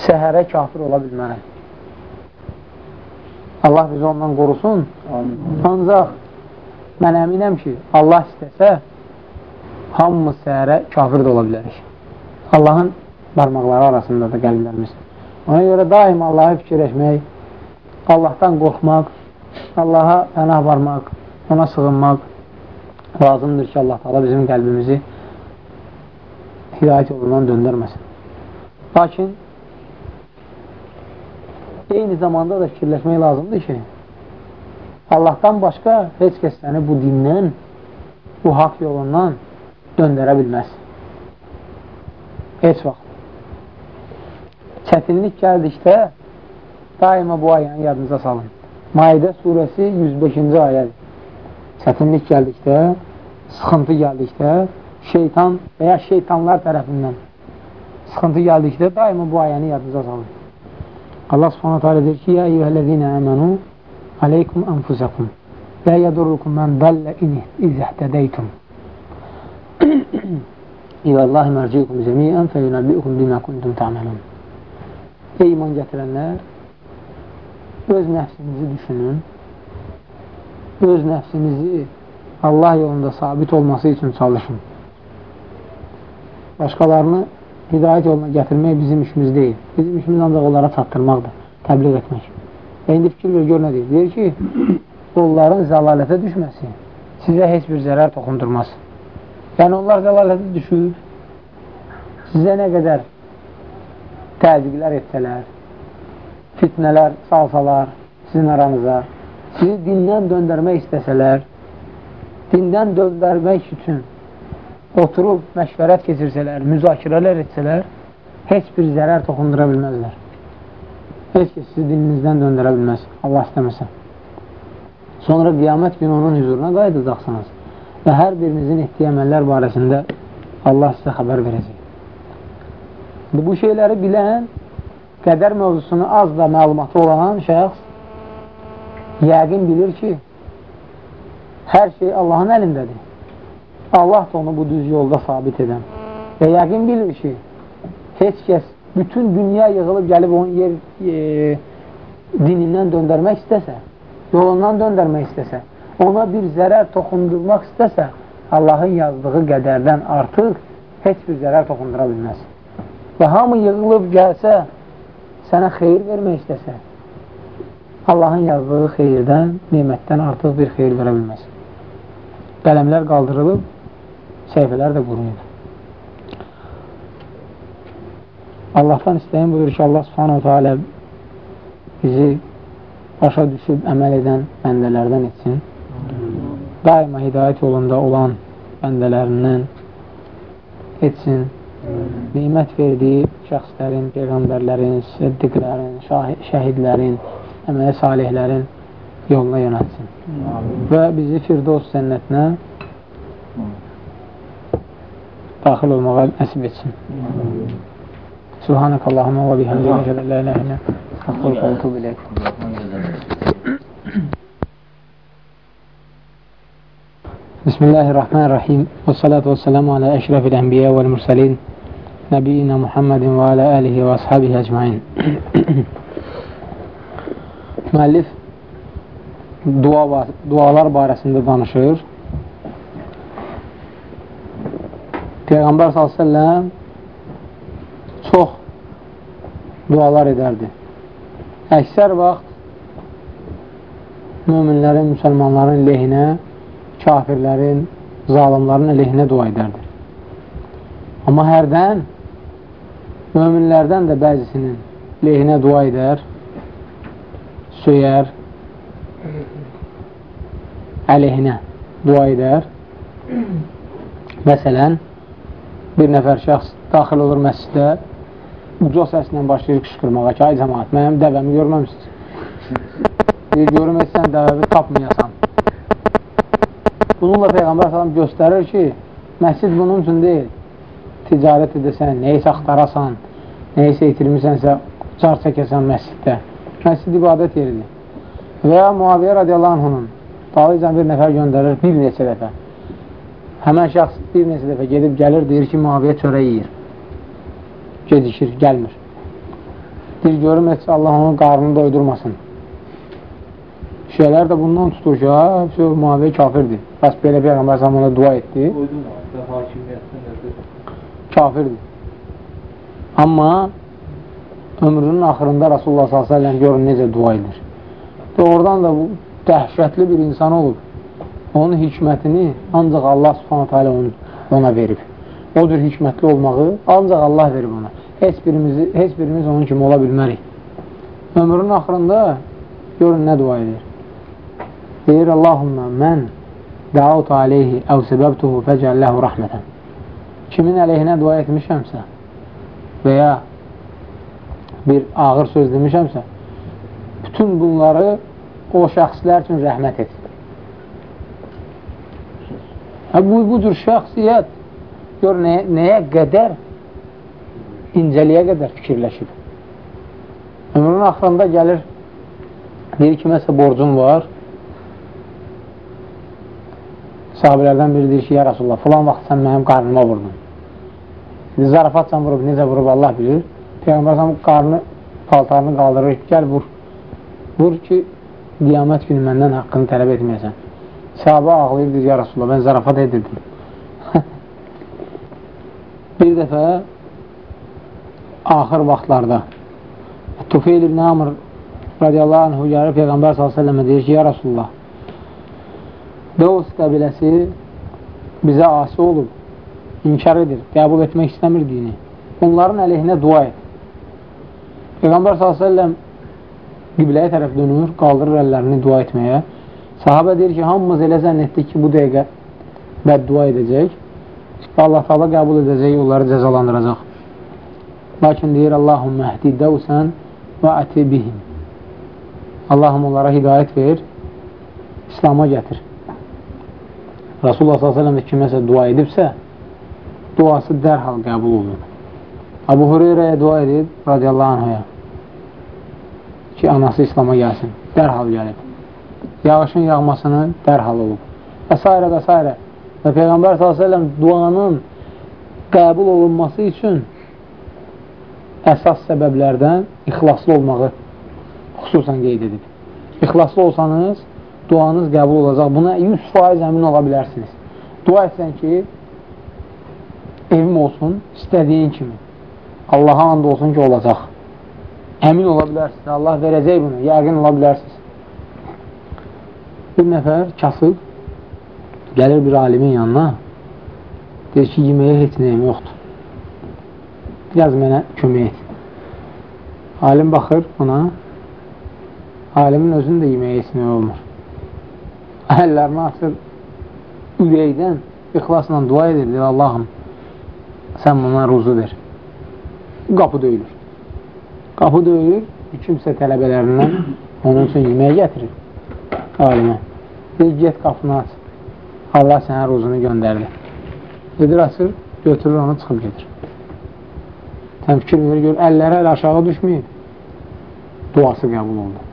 səhərə kafir ola bilmərəm. Allah bizi ondan qorusun. Ancaq mən əminəm ki, Allah istəsə, hamımız səhərə kafir də ola bilərik. Allahın barmaqları arasındadır qəlblərimiz. Ona görə daim Allahı fikirləşmək, Allahdan qorxmaq, Allaha pənah varmaq, ona sığınmaq lazımdır ki, Allah Allah bizim qəlbimizi hidayət yolundan döndərməsin. Lakin eyni zamanda da fikirləşmək lazımdır ki, Allahdan başqa heç kəs səni bu dindən, bu haqq yolundan döndərə bilməz. Heç vaxt. Çətinlik gəldikdə daima bu ayəni yadınıza salın. Maidə surəsi 105-ci ayədir. Çətinlik gəldikdə, sıxıntı gəldikdə, şeytan və ya şeytanlar tərəfindən sıxıntı gəldikdə daima bu ayəni yadınıza salın. Allah subhanətə alə deyir ki, Yə eyyuhələzinə əmənu aleykum ənfusakum və yədurrukum mən dəllə izəhtədəytum [CLEARS THROAT] İləllahi mərciukum cəmiyyən fəyunəbbiukum bimə kuntum tə'məlun Ey iman gətirənlər, öz nəfsinizi düşünün, öz nəfsinizi Allah yolunda sabit olması üçün çalışın. Başqalarını hidayət yoluna gətirmək bizim işimiz deyil. Bizim işimiz ancaq onlara çatdırmaqdır, təbliğ etmək. Və indi fikir ver, gör nə deyir? Deyir ki, onların zəlalətə düşməsi sizə heç bir zərər toxundurmaz. Yəni, onlar zəlalətə düşür, sizə nə qədər təzyiqlər etsələr, fitnələr salsalar sizin aranıza, sizi dindən döndərmək istəsələr, dindən döndərmək üçün oturub məşvərət keçirsələr, müzakirələr etsələr, heç bir zərər toxundura bilməzlər. Heç ki, sizi dininizdən döndərə bilməz, Allah istəməsə. Sonra qiyamət günü onun hüzuruna qayıdacaqsınız və hər birinizin etdiyi əməllər barəsində Allah sizə xəbər verəcək. Bu şeyləri bilən, qədər mövzusunu az da məlumatı olan şəxs yəqin bilir ki, hər şey Allahın əlindədir. Allah da onu bu düz yolda sabit edən. Və yəqin bilir ki, heç kəs bütün dünya yığılıb gəlib onun yer e, dinindən döndərmək istəsə, yolundan döndərmək istəsə, ona bir zərər toxundurmaq istəsə, Allahın yazdığı qədərdən artıq heç bir zərər toxundura bilməz. Və hamı yığılıb gəlsə, sənə xeyir vermək istəsə, Allahın yazdığı xeyirdən, nemətdən artıq bir xeyir verə bilməz. Qələmlər qaldırılıb, səhifələr də qurulur. Allahdan istəyən budur ki, Allah subhanahu teala bizi başa düşüb əməl edən bəndələrdən etsin. Daima hidayət yolunda olan bəndələrindən etsin. Nimət verdiyi şəxslərin, peyğəmbərlərin, siddiqlərin, şəhidlərin, əmələ salihlərin yoluna yönətsin. Və bizi Firdos cənnətinə daxil olmağa nəsib etsin. Subhanək Allahümə və bihəmdiyyə la ilahe illə əstəğfiruka və etûbü ileyk. Bismillahirrahmanirrahim. Və salatu və selamu alə əşrəfil ənbiyyə vəl mürsəlin nəbiyyina Muhammedin və alə əlihi və ashabihi əcmain. Müəllif dua, dualar barəsində danışır. Peyğəmbər s.ə.v çox dualar edərdi. Əksər vaxt müminlərin, müsəlmanların lehinə, kafirlərin, zalimların əleyhinə dua edərdi. Amma hərdən möminlərdən də bəzisinin lehinə dua edər, söyər, əleyhinə dua edər. Məsələn, bir nəfər şəxs daxil olur məscidə, uca səslə başlayır qışqırmağa ki, ay cəmaat, mənim dəvəmi görməmişsiniz. Bir görməsən dəvəvi tapmayasan. Bununla Peyğəmbər salam göstərir ki, məscid bunun üçün deyil. Ticarət edəsən, nəyisə axtarasan, nəyisə itirmisənsə, car çəkəsən məsciddə. Məscid ibadət yeridir. Və Muaviyyə radiyallahu anhunun dalıcan bir nəfər göndərir bir neçə dəfə. Həmən şəxs bir neçə dəfə gedib gəlir, deyir ki, Muaviyyə çörək yiyir. Gecikir, gəlmir. Deyir, görüm, heç Allah onun qarnını doydurmasın. Şiələr də bundan tutur ki, ha, Muaviyyə kafirdir. Bəs belə Peyğəmbər ona dua etdi. Kafirdir. Amma ömrünün axırında Rasulullah s.ə.v görün necə dua edir. Doğrudan da bu dəhşətli bir insan olub. Onun hikmətini ancaq Allah s.ə.v ona verib. O cür hikmətli olmağı ancaq Allah verib ona. Heç, birimizi, heç birimiz onun kimi ola bilmərik. Ömrünün axırında görün nə dua edir. Deyir, Allahumma mən dəavut aleyhi əv səbəbtuhu fəcəlləhu rəhmətən. Kimin əleyhinə dua etmişəmsə və ya bir ağır söz demişəmsə, bütün bunları o şəxslər üçün rəhmət et. Hə, bu, bu cür şəxsiyyət gör nəyə, nəyə qədər incəliyə qədər fikirləşib. Ömrünün axırında gəlir, deyir kiməsə borcum var, sahabələrdən biri deyir ki, ya Rasulullah, filan vaxt sən mənim qarnıma vurdun. Zarafatsan vurub, necə vurub Allah bilir. Peyğəmbər səhəm qarnı, paltarını qaldırır, gəl vur. Vur ki, qiyamət günü məndən haqqını tələb etməyəsən. Sahabə ağlayır, deyir, ya Rasulullah, mən zarafat edirdim. [LAUGHS] bir dəfə axır vaxtlarda Tufeyl ibn Amr radiyallahu anhu gəlir Peyğəmbər s.ə.və deyir ki, ya Rasulullah, Dəvs qəbiləsi bizə asi olub, inkar edir, qəbul etmək istəmir dini. Onların əleyhinə dua et. Peyğəmbər s.ə.v qibləyə tərəf dönür, qaldırır əllərini dua etməyə. Sahabə deyir ki, hamımız elə zənn etdik ki, bu dəqiqə bəddua edəcək və Allah taala qəbul edəcək, onları cəzalandıracaq. Lakin deyir, Allahümmə əhdi dəvsən və əti bihim. Allahım onlara hidayət ver, İslama gətir. Rasulullah s.ə.v kiməsə dua edibsə, duası dərhal qəbul olunur. Abu Hüreyrəyə dua edib, radiyallahu anhaya ki, anası İslama gəlsin. Dərhal gəlib. Yağışın yağmasını dərhal olub. Və s. və s. Və Peyğəmbər s.ə.v duanın qəbul olunması üçün əsas səbəblərdən ixlaslı olmağı xüsusən qeyd edib. İxlaslı olsanız, duanız qəbul olacaq. Buna 100% əmin ola bilərsiniz. Dua etsən ki, evim olsun, istədiyin kimi. Allaha and olsun ki, olacaq. Əmin ola bilərsiniz, Allah verəcək bunu, yəqin ola bilərsiniz. Bir nəfər kasıb gəlir bir alimin yanına, deyir ki, yeməyə heç nəyim yoxdur. Biraz mənə kömək et. Alim baxır buna, alimin özünün də yeməyə heç nəyə olmur. Əllərini açır, ürəkdən, ixlasla dua edir, deyir, Allahım, sən buna ruzu ver. Qapı döyülür. Qapı döyülür, kimsə tələbələrindən onun üçün yeməyə gətirir alimə. Deyir, get qapını aç. Allah sənə ruzunu göndərdi. Gedir, açır, götürür onu, çıxıb gedir. Sən fikir verir, gör, əlləri əl aşağı düşməyib. Duası qəbul oldu.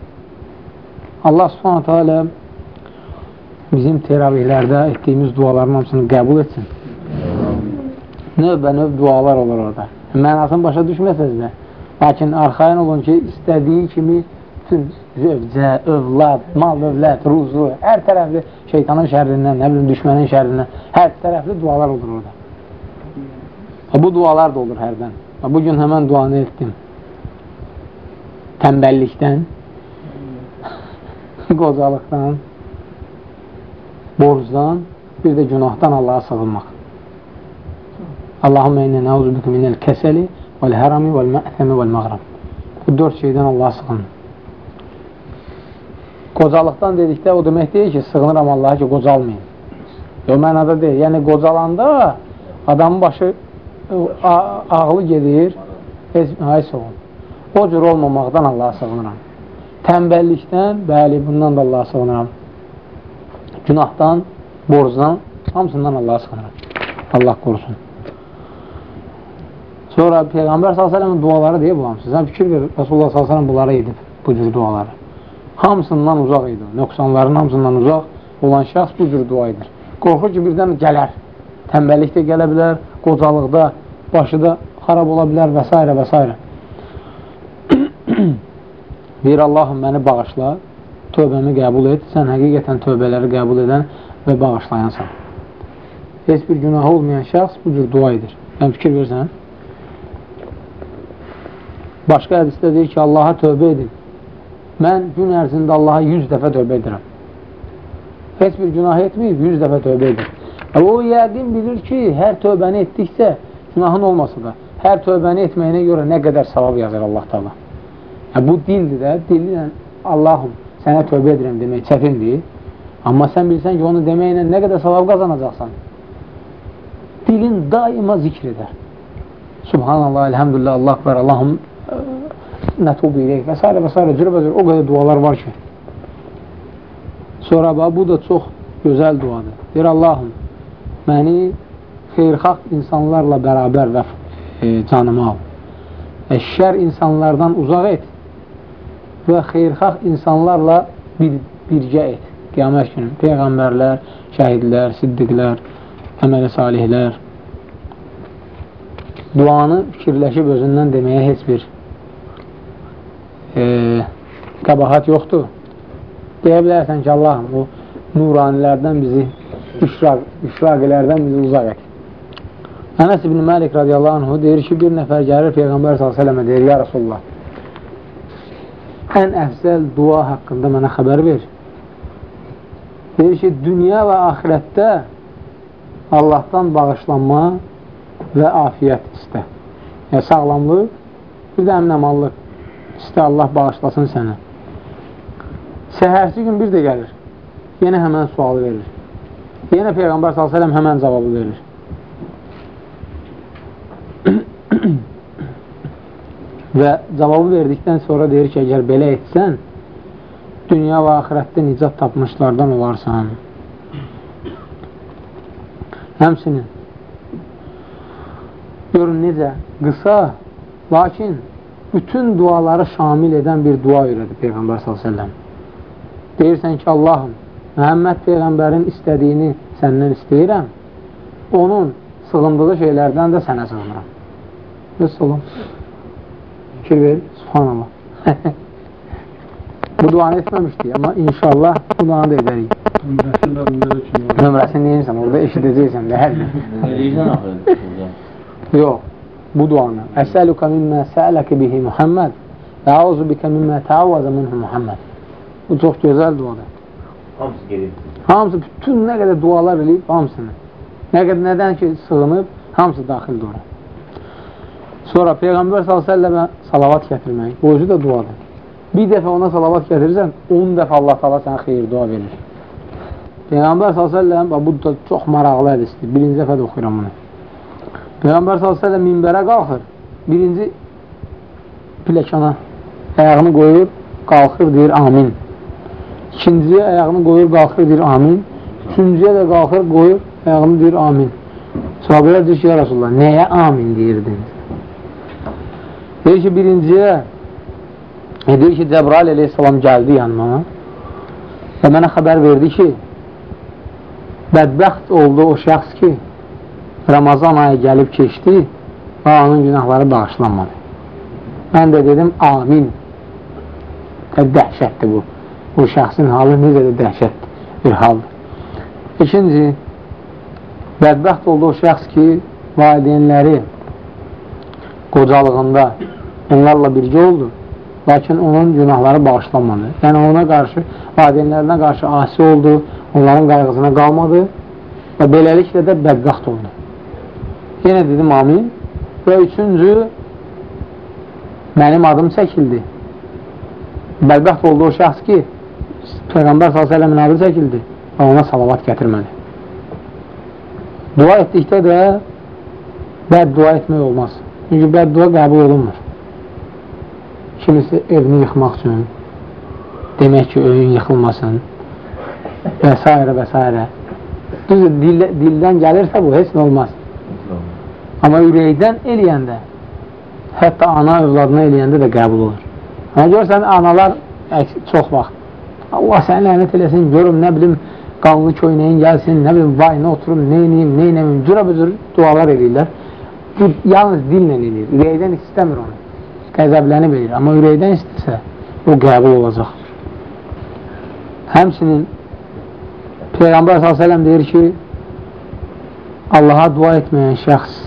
Allah subhanətə alə bizim teravihlərdə etdiyimiz duaların hamısını qəbul etsin. Növbə növ dualar olur orada. Mənasını başa düşməsəz də, lakin arxayan olun ki, istədiyi kimi bütün zövcə, övlad, mal, övlad, ruzu, hər tərəfli şeytanın şərrindən, nə bilim, düşmənin şərrindən, hər tərəfli dualar olur orada. Bu dualar da olur hərdən. Bugün həmən duanı etdim. Təmbəllikdən, [LAUGHS] qocalıqdan, borcdan, bir də günahdan Allaha sığınmaq. Allahümme minel keseli vel herami vel me'themi vel mağrab. Bu dörd şeydən Allaha sığın. Qocalıqdan dedikdə o demək deyil ki, sığınıram Allaha ki, qocalmayın. O mənada deyil. Yəni, qocalanda adamın başı ağlı gedir, hayıs olun. O cür olmamaqdan Allaha sığınıram. Təmbəllikdən, bəli, bundan da Allaha sığınıram. Günahdan, borcdan, hamısından Allaha sığınıram. Allah qorusun. Sonra Peyğəmbər s.ə.v duaları deyə bulam. Sizə fikir verir, Rasulullah s.ə.v bunları edib, bu cür duaları. Hamısından uzaq idi. Nöqsanların hamısından uzaq olan şəxs bu cür dua edir. Qorxur ki, birdən gələr. Təmbəllikdə gələ bilər, qocalıqda, başı da xarab ola bilər və s. və s. [CLEARS THROAT] Deyir, Allahım məni bağışla, tövbəmi qəbul et, sən həqiqətən tövbələri qəbul edən və bağışlayansan. Heç bir günahı olmayan şəxs bu cür dua edir. Mən fikir versən. Başqa hədisdə deyir ki, Allaha tövbə edin. Mən gün ərzində Allaha 100 dəfə tövbə edirəm. Heç bir günah etməyib, 100 dəfə tövbə edir. O, yəqin bilir ki, hər tövbəni etdiksə, günahın olmasa da, hər tövbəni etməyinə görə nə qədər savab yazır Allah taala. Bu dildir də, dillə Allahım, sənə tövbə edirəm demək çətindir. Amma sən bilsən ki, onu deməklə nə qədər savab qazanacaqsan. Dilin daima zikr edər. Subhanallah, elhamdülillah, Allah akbar, Allahım nətubu iləyik və s. və s. cürbəcür o qədər dualar var ki. Sonra bax, bu da çox gözəl duadır. Deyir, Allahım, məni xeyrxalq insanlarla bərabər və e, canımı al. Və şər insanlardan uzaq et və xeyrxalq insanlarla bir, birgə et. Qiyamət günü Peyğəmbərlər, şəhidlər, siddiqlər, əmələ salihlər duanı fikirləşib özündən deməyə heç bir e, qəbahat yoxdur. Deyə bilərsən ki, Allahım, bu nuranilərdən bizi, işraq, işraqilərdən bizi uzaq et. Ənəs ibn Məlik radiyallahu anhu deyir ki, bir nəfər gəlir Peyğəmbər s.ə.və deyir, Ya Rasulullah, ən əfzəl dua haqqında mənə xəbər ver. Deyir ki, dünya və axirətdə Allahdan bağışlanma və afiyyət istə. Yəni, sağlamlıq, bir də əminəmallıq istə Allah bağışlasın sənə. Səhərsi gün bir də gəlir. Yenə həmən sualı verir. Yenə Peyğəmbər s.ə.v həmən cavabı verir. [COUGHS] Və cavabı verdikdən sonra deyir ki, əgər belə etsən, dünya və axirətdə nicat tapmışlardan olarsan. Həmsinin görün necə qısa, lakin bütün duaları şamil edən bir dua öyrədi Peyğəmbər s.ə.v. Deyirsən ki, Allahım, Məhəmməd Peyğəmbərin istədiyini səndən istəyirəm, onun sığındığı şeylərdən də sənə sığınıram. Rəsul olun. Fikir ver, subhanallah. [LAUGHS] Bu duanı etməmişdik, amma inşallah bu duanı da edərik. Nömrəsini deyirsən, orada eşidəcəksən də hər Eləyirsən axı. Yox, bu duanı. Əsəluka mimmə səələki bihi Muhammed və auzu bikə mimmə təavvəzə minhu Muhammed. Bu çox gözəl duadır. Hamısı gedib. Hamısı, bütün nə qədər dualar eləyib, hamısını. Nə qədər nədən ki, sığınıb, hamısı daxildir ora. Sonra Peyğəmbər s.ə.və salavat gətirmək, bu özü də duadır. Bir dəfə ona salavat gətirirsən, 10 dəfə Allah taala sənə xeyir dua verir. Peyğəmbər s.ə.v bu da çox maraqlı hədisdir. Birinci dəfə də oxuyuram bunu. Peyğəmbər s.ə.v minbərə qalxır. Birinci piləkana ayağını qoyur, qalxır, deyir amin. İkinciyə ayağını qoyur, qalxır, deyir amin. Üçüncüyə də qalxır, qoyur, ayağını deyir amin. Sahabələr deyir ki, ya Rasulullah, nəyə amin deyirdin? Deyir ki, birinciyə e, deyir ki, Cəbrail aleyhissalam gəldi yanıma və mənə xəbər verdi ki, bədbəxt oldu o şəxs ki, Ramazan ayı gəlib keçdi və onun günahları bağışlanmadı. Mən də dedim, amin. Dəhşətdir bu. Bu şəxsin halı necə də dəhşətdir bir haldır. İkinci, bədbəxt oldu o şəxs ki, valideynləri qocalığında onlarla birgə oldu, lakin onun günahları bağışlanmadı. Yəni ona qarşı, valideynlərinə qarşı asi oldu, onların qayğısına qalmadı və beləliklə də bədbəxt oldu. Yenə dedim amin. Və üçüncü, mənim adım çəkildi. Bədbəxt oldu o şəxs ki, Peyğəmbər s.ə.v-in adı çəkildi və ona salavat gətirmədi. Dua etdikdə də bəd dua etmək olmaz. Çünki bəd dua qəbul olunmur. Kimisi evini yıxmaq üçün, demək ki, öyün yıxılmasın və s. və s. Düzdür, dil, dildən gəlirsə bu, heç nə olmaz. Amma ürəkdən eləyəndə, hətta ana övladına eləyəndə də qəbul olur. Amma görsən, analar çox vaxt, Allah səni lənət eləsin, görüm, nə bilim, qanlı köynəyin gəlsin, nə bilim, vayına oturum, neyniyim, neynəmim, cürə-bücür dualar eləyirlər. Bu, yalnız dillə eləyir, ürəkdən istəmir onu, qəzəblənib eləyir. Amma ürəkdən istəsə, o qəbul olacaq. Həmsinin Peyğəmbər s.ə.v deyir ki, Allaha dua etməyən şəxs,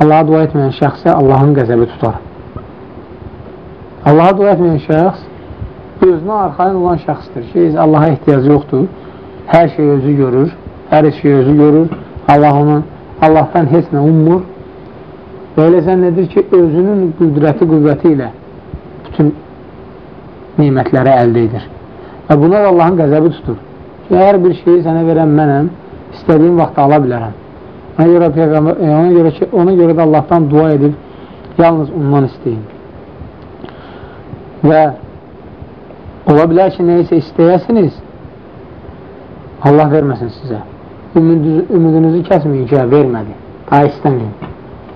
Allaha dua etməyən şəxsə Allahın qəzəbi tutar. Allaha dua etməyən şəxs özünə arxain olan şəxsdir ki, Allaha ehtiyacı yoxdur. Hər şey özü görür, hər şey özü görür. Allah onu, Allahdan heç nə ummur. Və elə zənn edir ki, özünün qüdrəti, qüvvəti ilə bütün nimətləri əldə edir. Və buna da Allahın qəzəbi tutur. Ki, hər bir şeyi sənə verən mənəm, istədiyim vaxt ala bilərəm. Ona görə, Peyğəmbər, e, ona görə, ki, ona görə də Allahdan dua edib, yalnız ondan istəyin. Və Ola bilər ki, nəyisə istəyəsiniz, Allah verməsin sizə. Ümidinizi, ümidinizi kəsməyin ki, vermədi. Daha istəməyin.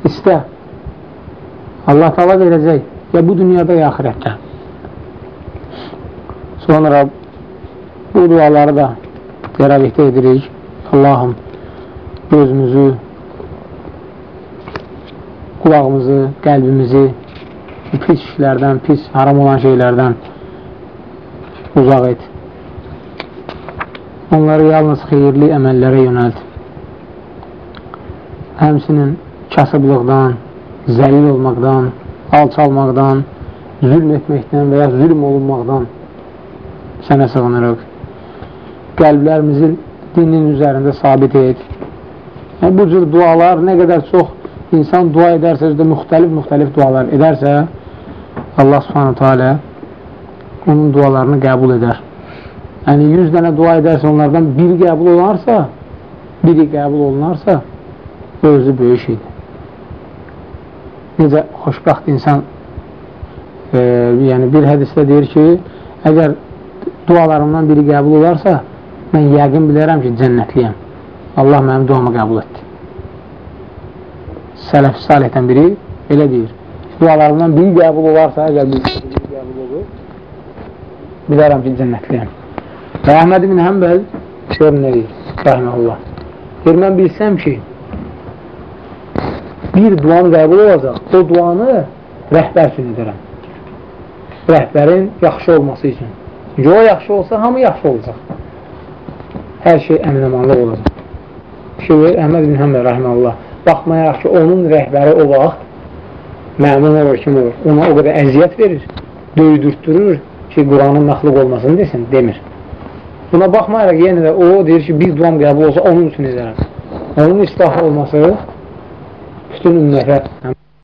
İstə. Allah tala verəcək. Ya bu dünyada, ya axirətdə. Sonra bu duaları da qərəlikdə edirik. Allahım gözümüzü, qulağımızı, qəlbimizi pis işlərdən, pis, haram olan şeylərdən uzaq et. Onları yalnız xeyirli əməllərə yönəlt. Həmsinin kasıblıqdan, zəlil olmaqdan, alçalmaqdan, zülm etməkdən və ya zülm olunmaqdan sənə sığınırıq. Qəlblərimizi dinin üzərində sabit et. Yəni, bu cür dualar nə qədər çox insan dua edərsə, özdə müxtəlif-müxtəlif dualar edərsə, Allah subhanətə alə onun dualarını qəbul edər. Yəni, 100 dənə dua edərsə, onlardan biri qəbul olunarsa, biri qəbul olunarsa, özü böyük şeydir. Necə xoşbəxt insan, e, yəni bir hədisdə deyir ki, əgər dualarımdan biri qəbul olarsa, mən yəqin bilərəm ki, cənnətliyəm. Allah mənim duamı qəbul etdi. Sələf salihdən biri belə deyir. Dualarımdan biri qəbul olarsa, əgər bir qəbul olur, bilərəm ki, cənnətliyəm. Və Əhməd ibn Həmbəl gör nə deyir, rəhməlullah. Deyir, mən bilsəm ki, bir duam qəbul olacaq, o duanı rəhbər üçün edərəm. Rəhbərin yaxşı olması üçün. Çünki o yaxşı olsa, hamı yaxşı olacaq. Hər şey əminəmanlıq olacaq. Şeyh Əhməd bin Həmdə rəhməllah baxmayaraq ki, onun rəhbəri o vaxt məmun olur, kim olur, ona o qədər əziyyət verir, döydürtdürür ki, Quranın məxluq olmasını desin, demir. Buna baxmayaraq yenə də o deyir ki, bir duam qəbul olsa onun üçün edərəm. Onun islah olması bütün ümmətə